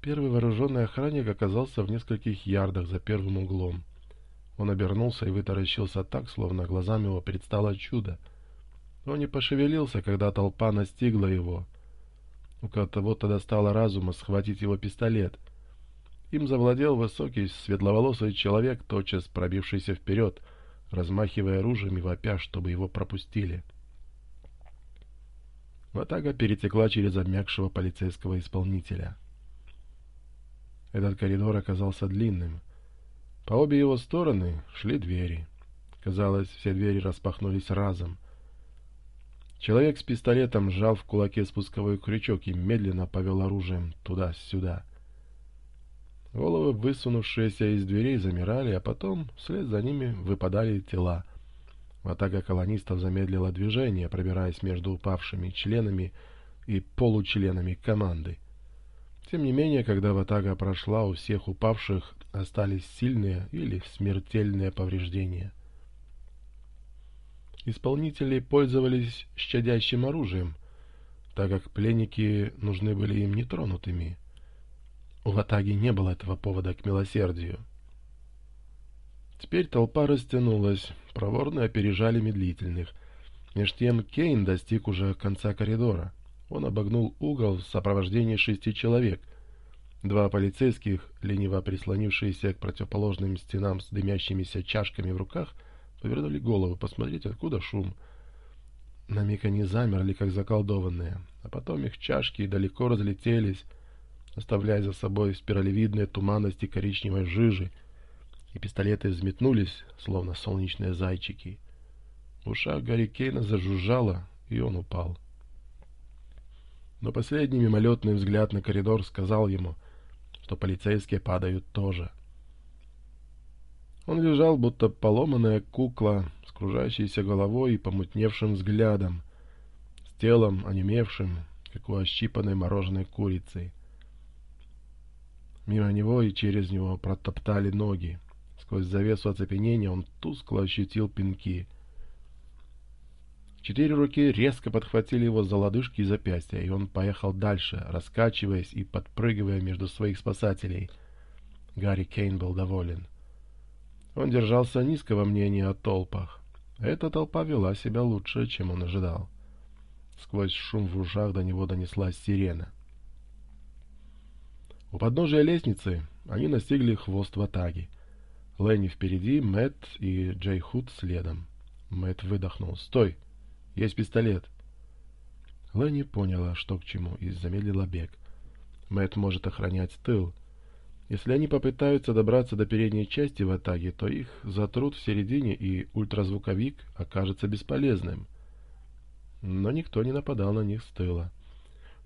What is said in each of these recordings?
Первый вооруженный охранник оказался в нескольких ярдах за первым углом. Он обернулся и вытаращился так, словно глазами его предстало чудо. Он не пошевелился, когда толпа настигла его. У кого-то достало разума схватить его пистолет. Им завладел высокий светловолосый человек, тотчас пробившийся вперед, размахивая оружием и вопя, чтобы его пропустили. Ватага перетекла через обмякшего полицейского исполнителя. Этот коридор оказался длинным. По обе его стороны шли двери. Казалось, все двери распахнулись разом. Человек с пистолетом сжал в кулаке спусковой крючок и медленно повел оружием туда-сюда. Головы, высунувшиеся из дверей, замирали, а потом вслед за ними выпадали тела. Ватага колонистов замедлила движение, пробираясь между упавшими членами и получленами команды. Тем не менее, когда ватага прошла, у всех упавших остались сильные или смертельные повреждения. Исполнители пользовались щадящим оружием, так как пленники нужны были им нетронутыми. У ватаги не было этого повода к милосердию. Теперь толпа растянулась, проворно опережали медлительных. Меж тем Кейн достиг уже конца коридора — он обогнул угол в сопровождении шести человек. Два полицейских, лениво прислонившиеся к противоположным стенам с дымящимися чашками в руках, повернули головы посмотреть, откуда шум. На миг они замерли, как заколдованные, а потом их чашки далеко разлетелись, оставляя за собой спиралевидные туманности коричневой жижи, и пистолеты взметнулись, словно солнечные зайчики. В ушах Гарри Кейна зажужжало, и он упал. — но последний мимолетный взгляд на коридор сказал ему, что полицейские падают тоже. Он лежал, будто поломанная кукла, с кружащейся головой и помутневшим взглядом, с телом, онемевшим, как у ощипанной мороженой курицы. Мимо него и через него протоптали ноги. Сквозь завесу оцепенения он тускло ощутил пинки — Четыре руки резко подхватили его за лодыжки и запястья, и он поехал дальше, раскачиваясь и подпрыгивая между своих спасателей. Гарри Кейн был доволен. Он держался низко во мнении о толпах. Эта толпа вела себя лучше, чем он ожидал. Сквозь шум в ушах до него донеслась сирена. У подножия лестницы они настигли хвост в атаге. Ленни впереди, Мэтт и Джей Худ следом. Мэтт выдохнул. «Стой!» Есть пистолет. Лэнни поняла, что к чему, и замедлила бег. Мэтт может охранять тыл. Если они попытаются добраться до передней части в атаке, то их затрут в середине, и ультразвуковик окажется бесполезным. Но никто не нападал на них с тыла.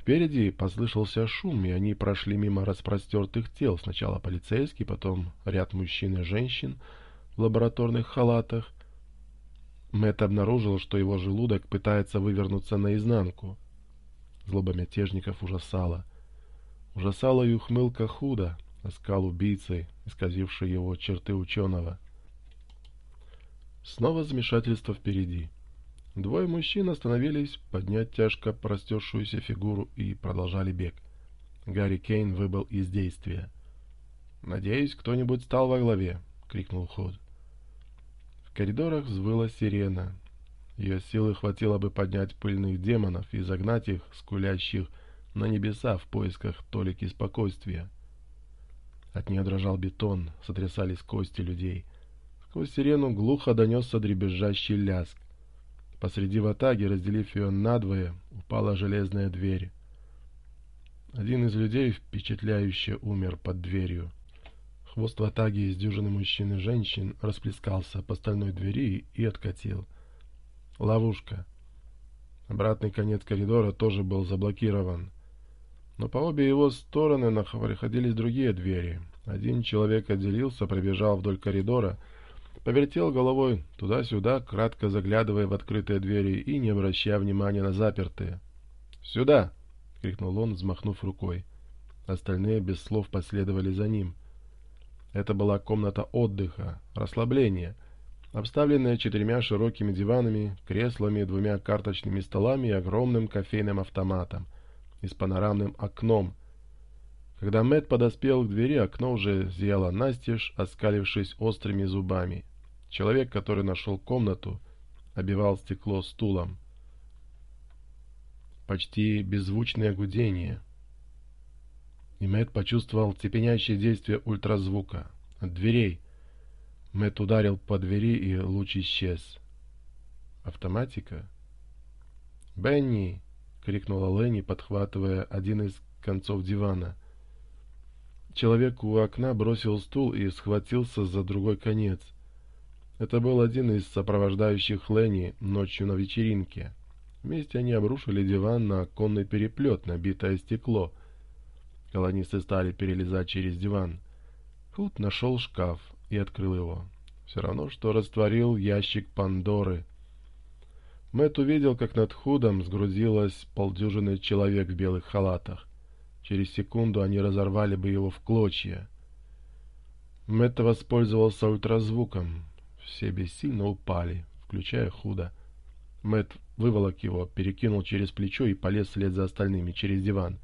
Впереди послышался шум, и они прошли мимо распростертых тел. Сначала полицейский, потом ряд мужчин и женщин в лабораторных халатах — Мэтт обнаружил, что его желудок пытается вывернуться наизнанку. Злоба мятежников ужасала. Ужасала и ухмылка худо, оскал убийцы, исказивший его черты ученого. Снова замешательство впереди. Двое мужчин остановились, поднять тяжко простершуюся фигуру и продолжали бег. Гарри Кейн выбыл из действия. «Надеюсь, кто-нибудь стал во главе!» — крикнул Худ коридорах взвыла сирена. Ее силы хватило бы поднять пыльных демонов и загнать их, скулящих, на небеса в поисках толики спокойствия. От нее дрожал бетон, сотрясались кости людей. Сквозь сирену глухо донесся дребезжащий ляск. Посреди ватаги, разделив ее надвое, упала железная дверь. Один из людей впечатляюще умер под дверью. Хвост в атаге из дюжины мужчин и женщин расплескался по стальной двери и откатил. Ловушка. Обратный конец коридора тоже был заблокирован. Но по обе его стороны находились другие двери. Один человек отделился, пробежал вдоль коридора, повертел головой туда-сюда, кратко заглядывая в открытые двери и не обращая внимания на запертые. «Сюда!» — крикнул он, взмахнув рукой. Остальные без слов последовали за ним — это была комната отдыха, расслабления, обставленная четырьмя широкими диванами, креслами, двумя карточными столами и огромным кофейным автоматом и с панорамным окном. Когда Мэт подоспел к двери, окно уже зияло настежь, оскалившись острыми зубами. Человек, который нашел комнату, обивал стекло стулом. Почти беззвучное гудение — и Мэтт почувствовал цепенящее действие ультразвука. От дверей. Мэтт ударил по двери, и луч исчез. Автоматика? «Бенни!» — крикнула Ленни, подхватывая один из концов дивана. Человек у окна бросил стул и схватился за другой конец. Это был один из сопровождающих Ленни ночью на вечеринке. Вместе они обрушили диван на оконный переплет, набитое стекло — Колонисты стали перелезать через диван. Худ нашел шкаф и открыл его. Все равно, что растворил ящик Пандоры. Мэт увидел, как над Худом сгрузилось полдюжины человек в белых халатах. Через секунду они разорвали бы его в клочья. Мэтт воспользовался ультразвуком. Все бессильно упали, включая Худа. Мэтт выволок его, перекинул через плечо и полез вслед за остальными через диван.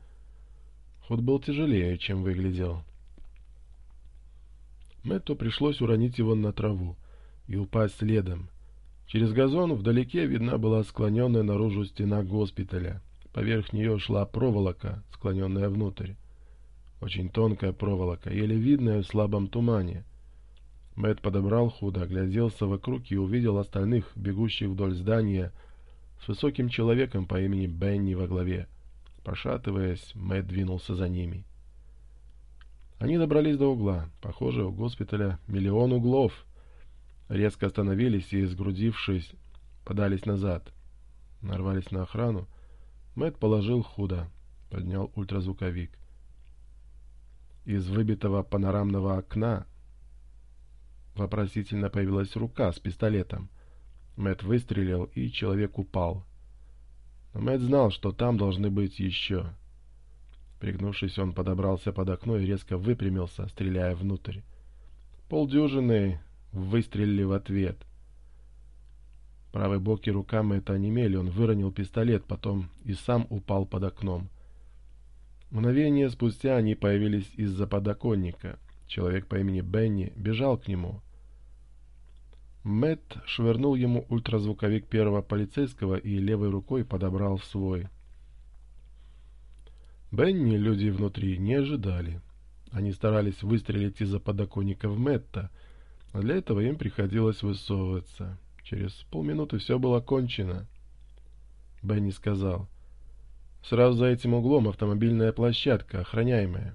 Вот был тяжелее, чем выглядел. Мэтту пришлось уронить его на траву и упасть следом. Через газон вдалеке видна была склоненная наружу стена госпиталя. Поверх нее шла проволока, склоненная внутрь. Очень тонкая проволока, еле видная в слабом тумане. Мэтт подобрал худо, огляделся вокруг и увидел остальных, бегущих вдоль здания, с высоким человеком по имени Бенни во главе. Пошатываясь, Мэтт двинулся за ними. Они добрались до угла. Похоже, у госпиталя миллион углов. Резко остановились и, сгрудившись, подались назад. Нарвались на охрану. Мэтт положил худо. Поднял ультразвуковик. Из выбитого панорамного окна вопросительно появилась рука с пистолетом. Мэтт выстрелил, и человек упал. Мэтт знал, что там должны быть еще. Пригнувшись, он подобрался под окно и резко выпрямился, стреляя внутрь. Полдюжины выстрелили в ответ. Правой бок и рука Мэтта онемели, он выронил пистолет, потом и сам упал под окном. Мгновение спустя они появились из-за подоконника. Человек по имени Бенни бежал к нему — Мэтт швырнул ему ультразвуковик первого полицейского и левой рукой подобрал свой. Бенни люди внутри не ожидали. Они старались выстрелить из-за подоконника в Мэтта, но для этого им приходилось высовываться. Через полминуты все было кончено. Бенни сказал. «Сразу за этим углом автомобильная площадка, охраняемая.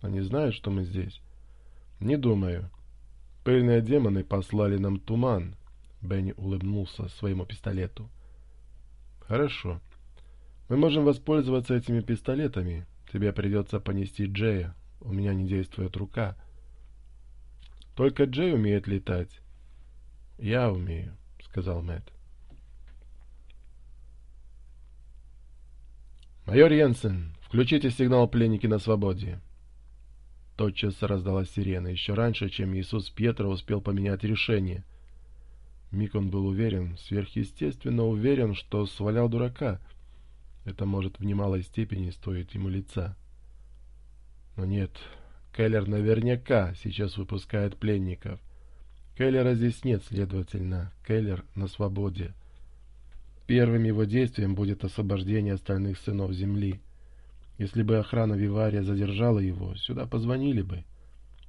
Они знают, что мы здесь?» «Не думаю». Пыльные демоны послали нам туман. Бенни улыбнулся своему пистолету. Хорошо. Мы можем воспользоваться этими пистолетами. Тебе придется понести Джея. У меня не действует рука. Только Джей умеет летать. Я умею, сказал Мэтт. Майор Йенсен, включите сигнал пленники на свободе. Тотчас раздалась сирена, еще раньше, чем Иисус Петра успел поменять решение. Миг он был уверен, сверхъестественно уверен, что свалял дурака. Это, может, в немалой степени стоит ему лица. Но нет, Келлер наверняка сейчас выпускает пленников. Келлера здесь нет, следовательно, Келлер на свободе. Первым его действием будет освобождение остальных сынов земли. Если бы охрана Вивария задержала его, сюда позвонили бы.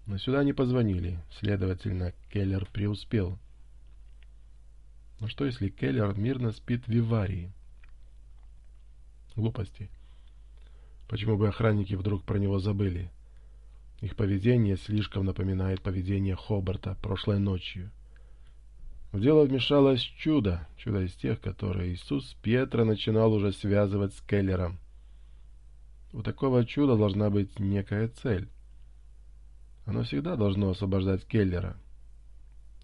Но сюда не позвонили. Следовательно, Келлер преуспел. Но что, если Келлер мирно спит в Виварии? Глупости. Почему бы охранники вдруг про него забыли? Их поведение слишком напоминает поведение Хобарта прошлой ночью. В дело вмешалось чудо, чудо из тех, которые Иисус Петра начинал уже связывать с Келлером. У такого чуда должна быть некая цель. Оно всегда должно освобождать Келлера.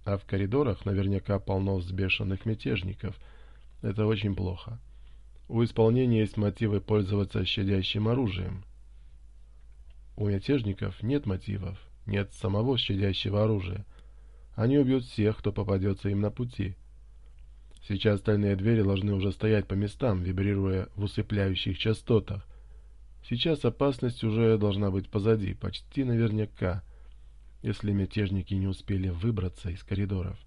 А в коридорах наверняка полно взбешенных мятежников. Это очень плохо. У исполнения есть мотивы пользоваться щадящим оружием. У мятежников нет мотивов, нет самого щадящего оружия. Они убьют всех, кто попадется им на пути. Сейчас стальные двери должны уже стоять по местам, вибрируя в усыпляющих частотах — Сейчас опасность уже должна быть позади, почти наверняка, если мятежники не успели выбраться из коридоров.